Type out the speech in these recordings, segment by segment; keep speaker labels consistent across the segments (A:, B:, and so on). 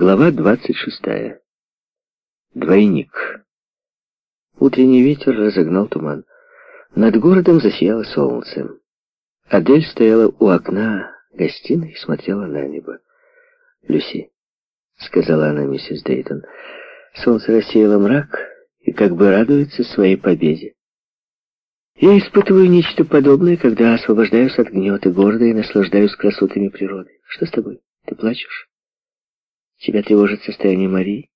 A: Глава 26. Двойник. Утренний ветер разогнал туман. Над городом засияло солнце. Адель стояла у окна гостиной и смотрела на небо. «Люси», — сказала она миссис Дейтон, — «солнце рассеяло мрак и как бы радуется своей победе. Я испытываю нечто подобное, когда освобождаюсь от гнета города и наслаждаюсь красотами природы. Что с тобой? Ты плачешь?» Тебя тревожит состояние Марии?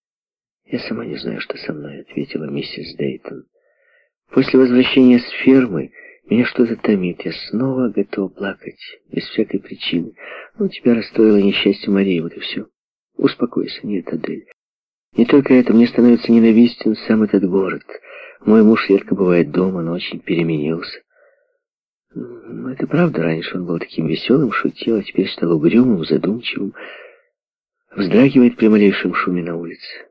A: Я сама не знаю, что со мной, ответила миссис Дейтон. После возвращения с фермы меня что-то томит. Я снова готова плакать, без всякой причины. Но тебя расстроило несчастье Марии, вот и все. Успокойся, нет, Адель. Не только это, мне становится ненавистен сам этот город. Мой муж редко бывает дома, но очень переменился. Это правда, раньше он был таким веселым, шутил, а теперь стал угрюмым, задумчивым вздрагивает при малейшем шуме на улице.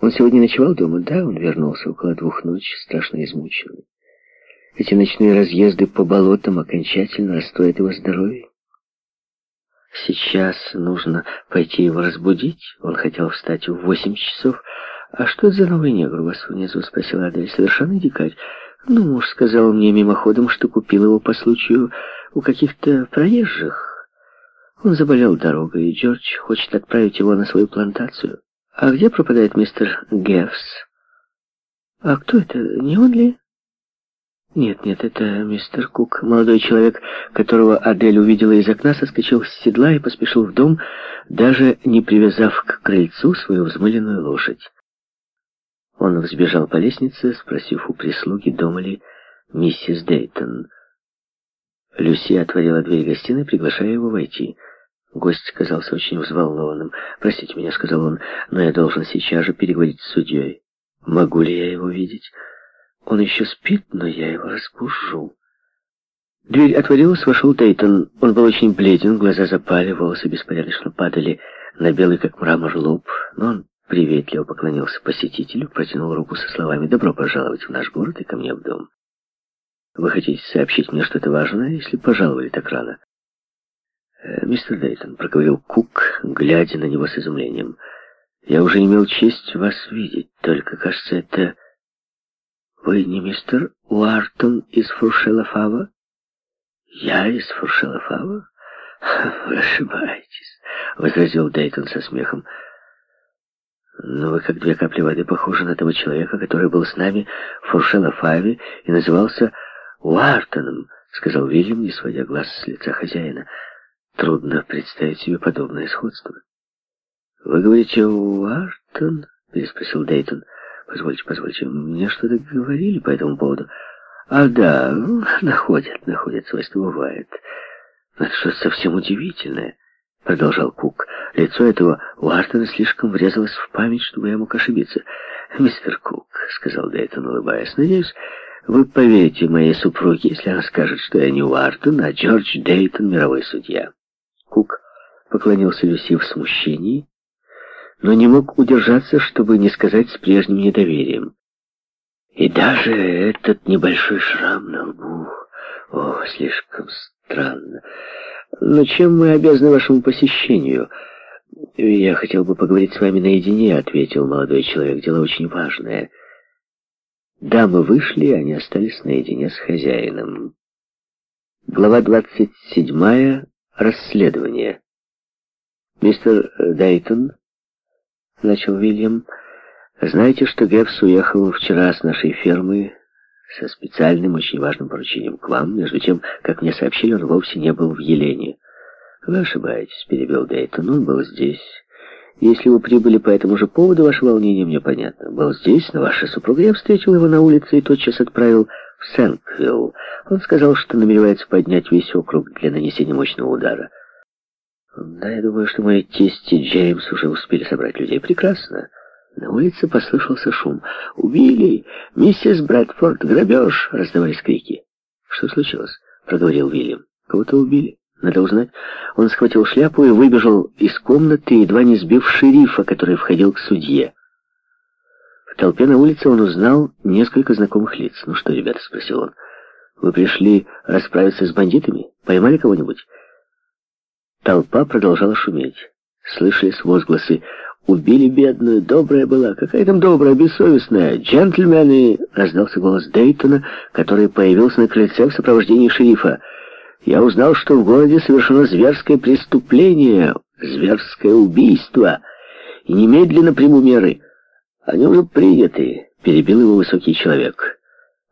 A: Он сегодня ночевал дома? Да, он вернулся около двух ночи, страшно измученный. Эти ночные разъезды по болотам окончательно расстроят его здоровье. Сейчас нужно пойти его разбудить. Он хотел встать в восемь часов. «А что это за новый негр у вас внизу?» — спросила Адель. «Совершенно дикарь. Ну, муж сказал мне мимоходом, что купил его по случаю у каких-то проезжих. Он заболел дорогой, и Джордж хочет отправить его на свою плантацию. А где пропадает мистер Гефс? А кто это? Не он ли? Нет, нет, это мистер Кук, молодой человек, которого Адель увидела из окна, соскочил с седла и поспешил в дом, даже не привязав к крыльцу свою взмыленную лошадь. Он взбежал по лестнице, спросив у прислуги, дома ли миссис Дейтон. Люси отворила дверь гостиной, приглашая его войти. Гость казался очень взволнованным. «Простите меня», — сказал он, — «но я должен сейчас же переговорить с судьей. Могу ли я его видеть? Он еще спит, но я его разбужу». Дверь отворилась, вошел Дейтон. Он был очень бледен, глаза запали, волосы беспорядочно падали на белый, как мрамор, лоб. Но он приветливо поклонился посетителю, протянул руку со словами «Добро пожаловать в наш город и ко мне в дом». «Вы хотите сообщить мне что-то важное, если пожаловали так рано?» Э, «Мистер Дейтон», — проговорил Кук, глядя на него с изумлением, — «я уже имел честь вас видеть, только, кажется, это... Вы не мистер Уартон из Фуршелофава?» «Я из Фуршелофава?» «Вы ошибаетесь», — возразил Дейтон со смехом. «Но вы, как две капли воды, похожи на того человека, который был с нами в Фуршелофаве и назывался Уартоном», — сказал Вильям, не сводя глаз с лица хозяина. Трудно представить себе подобное сходство. «Вы говорите, Уартон?» — переспросил Дейтон. «Позвольте, позвольте, мне что-то говорили по этому поводу?» «А, да, находят, находят, свойство бывает. Это что-то совсем удивительное», — продолжал Кук. Лицо этого Уартона слишком врезалось в память, чтобы я мог ошибиться. «Мистер Кук», — сказал Дейтон, улыбаясь, — «надеюсь, вы поверите моей супруге, если она скажет, что я не Уартон, а Джордж Дейтон, мировой судья». Кук поклонился Люси в смущении, но не мог удержаться, чтобы не сказать с прежним недоверием. И даже этот небольшой шрам на лбу... О, слишком странно. Но чем мы обязаны вашему посещению? Я хотел бы поговорить с вами наедине, ответил молодой человек. Дело очень важное. Да, мы вышли, они остались наедине с хозяином. Глава 27 расследования. «Мистер э, Дейтон», — начал Вильям, — «знаете, что Гевс уехал вчера с нашей фермы со специальным, очень важным поручением к вам, между тем, как мне сообщили, он вовсе не был в Елене». «Вы ошибаетесь», — перебил Дейтон, — «он был здесь». Если вы прибыли по этому же поводу, ваше волнение мне понятно. Был здесь, но ваша супруга, я встретил его на улице и тотчас отправил в Сэнквилл. Он сказал, что намеревается поднять весь округ для нанесения мощного удара. Да, я думаю, что мои тесть и Джеймс уже успели собрать людей. Прекрасно. На улице послышался шум. «Убили! Миссис Брэдфорд! Грабеж!» — раздавались крики. «Что случилось?» — проговорил Вильям. «Кого-то убили. Надо узнать». Он схватил шляпу и выбежал из комнаты, едва не сбив шерифа, который входил к судье. Толпе на улице он узнал несколько знакомых лиц. «Ну что, ребята?» — спросил он. «Вы пришли расправиться с бандитами? Поймали кого-нибудь?» Толпа продолжала шуметь. Слышались возгласы Убили бедную, добрая была. Какая там добрая, бессовестная. Джентльмены!» — раздался голос Дейтона, который появился на крыльце в сопровождении шерифа. «Я узнал, что в городе совершено зверское преступление, зверское убийство, и немедленно приму меры. Они уже приняты», — перебил его высокий человек.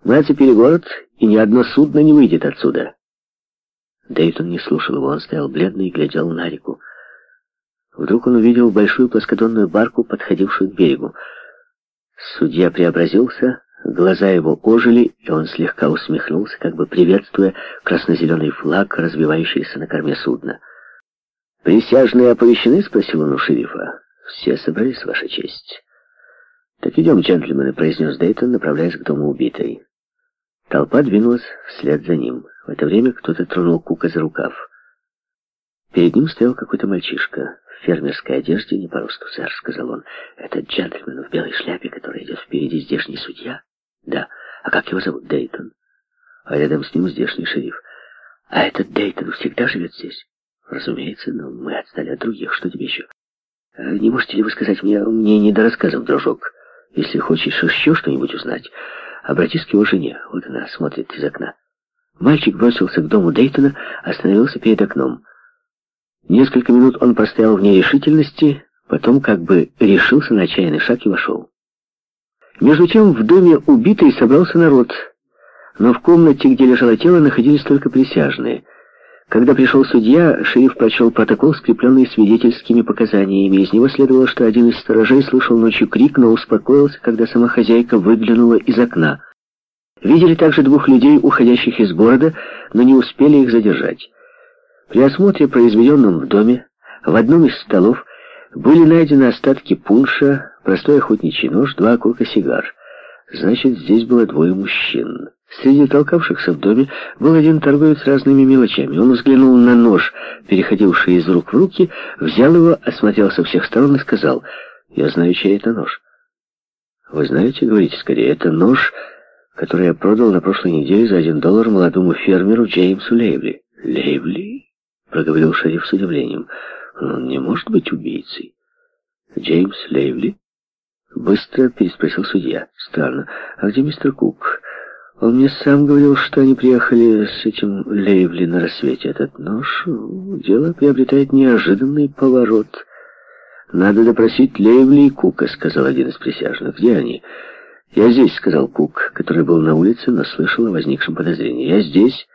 A: «Мы оцепили город, и ни одно судно не выйдет отсюда». Дейтон не слушал его, он стоял бледный и глядел на реку. Вдруг он увидел большую плоскодонную барку, подходившую к берегу. Судья преобразился, глаза его ожили, и он слегка усмехнулся, как бы приветствуя красно-зеленый флаг, развивающийся на корме судна. «Присяжные оповещены?» — спросил он у шерифа. «Все собрались, Ваша честь». «Так идем, джентльмены», — произнес Дейтон, направляясь к дому убитой. Толпа двинулась вслед за ним. В это время кто-то тронул Кука за рукав. Перед ним стоял какой-то мальчишка в фермерской одежде, не по росту, сэр», — сказал он. «Это джентльмен в белой шляпе, который идет впереди здешний судья?» «Да. А как его зовут? Дейтон?» «А рядом с ним здешний шериф». «А этот Дейтон всегда живет здесь?» «Разумеется, но мы отстали от других. Что тебе еще?» «Э, «Не можете ли вы сказать мне, мне не до рассказов, дружок? Если хочешь еще что-нибудь узнать, обратись к его жене. Вот она смотрит из окна». Мальчик бросился к дому Дейтона, остановился перед окном. Несколько минут он простоял в нерешительности, потом как бы решился на отчаянный шаг и вошел. Между тем в доме убитой собрался народ, но в комнате, где лежало тело, находились только присяжные. Когда пришел судья, шериф прочел протокол, скрепленный свидетельскими показаниями. Из него следовало, что один из сторожей слышал ночью крик, но успокоился, когда сама хозяйка выглянула из окна. Видели также двух людей, уходящих из города, но не успели их задержать. При осмотре, произведенном в доме, в одном из столов были найдены остатки пунша, простой охотничий нож, два окурка сигар. Значит, здесь было двое мужчин. Среди толкавшихся в доме был один торговец разными мелочами. Он взглянул на нож, переходивший из рук в руки, взял его, осмотрел со всех сторон и сказал, «Я знаю, чей это нож». «Вы знаете, говорите скорее, это нож, который я продал на прошлой неделе за один доллар молодому фермеру Джеймсу Лейвли». «Лейвли?» — проговорил шериф с удивлением. «Он не может быть убийцей». «Джеймс Лейвли?» Быстро переспросил судья. «Странно. А где мистер Кук?» Он мне сам говорил, что они приехали с этим Лейвли на рассвете. Этот нож, дело приобретает неожиданный поворот. «Надо допросить Лейвли и Кука», — сказал один из присяжных. «Где они?» «Я здесь», — сказал Кук, который был на улице, но слышал о возникшем подозрении. «Я здесь».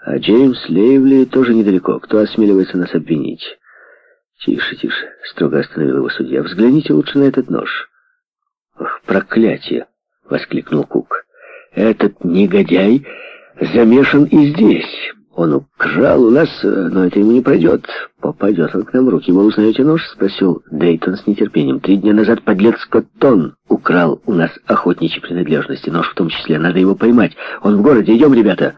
A: А Джеймс Лейвли тоже недалеко. Кто осмеливается нас обвинить? Тише, тише, строго остановил его судья. Взгляните лучше на этот нож. Ох, проклятие! Воскликнул Кук. Этот негодяй замешан и здесь. Он украл у нас, но это ему не пройдет. Попадет он к нам в руки. Вы узнаете нож? Спросил Дейтон с нетерпением. Три дня назад подлец Коттон украл у нас охотничьи принадлежности. Нож в том числе. Надо его поймать. Он в городе. Идем, ребята.